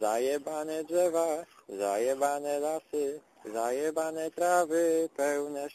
Zajebane drzewa, zajebane lasy, zajebane trawy, pełne.